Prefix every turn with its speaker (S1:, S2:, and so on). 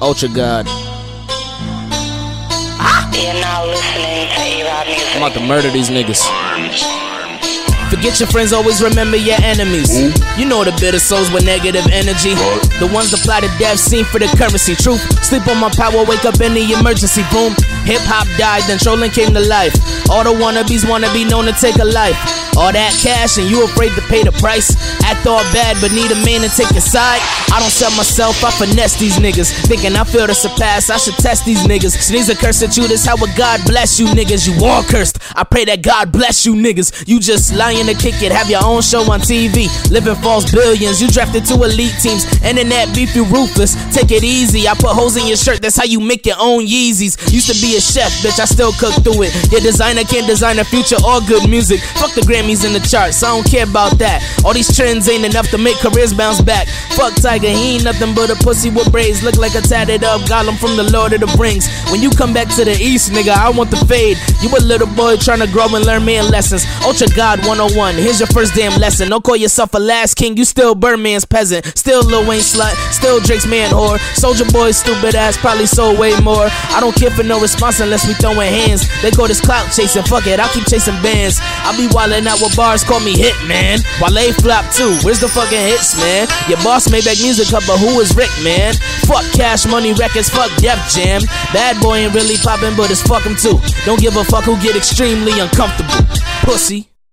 S1: Ultra God.
S2: You're now listening to A-Rod Music.
S1: I'm about to murder these niggas. Forget your friends, always remember your enemies. You know the bitter souls with negative energy. The ones that fly to death, seen for the currency. Truth, sleep on my power, wake up in the emergency. Boom, hip hop died, then trolling came to life. All the wannabes wanna be known to take a life. All that cash and you afraid to pay the price. Act all bad, but need a man to take your side. I don't sell myself, I finesse these niggas. Thinking I feel to surpass, I should test these niggas. Sneeze a curse at you, this how a God bless you niggas. You all cursed. I pray that God bless you niggas. You just lying to kick it, have your own show on TV. Living false billions, you drafted to elite teams. Internet beef, you ruthless. Take it easy, I put holes in your shirt, that's how you make your own Yeezys. Used to be a chef, bitch, I still cook through it. Your designer can't design a future or good music. Fuck the Grammys and the charts, I don't care about that. All these trends ain't enough to make careers bounce back. Fuck Tyga, he ain't nothing but a pussy with braids. Look like a tatted up golem from the Lord of the Rings. When you come back to the east, nigga, I want the fade. You a little boy trying to grow and learn man lessons. Ultra God 101, here's your first damn lesson. Don't call yourself a last king, you still Birdman's peasant. Still Lil Wayne slut, still Drake's man whore. Soulja Boy, stupid ass, probably sold way more. I don't care for no response unless we throwing hands. They call this clout chasing, fuck it, I'll keep chasing bands. I be wildin' out with bars, call me hit man. Wale flop too, where's the fucking hits, man? Your boss Maybach Music up, but who is Rick, man? Fuck cash money records, fuck Def Jam. Bad boy ain't really poppin', but it's fuck him too. Don't give a fuck who get extremely uncomfortable. Pussy.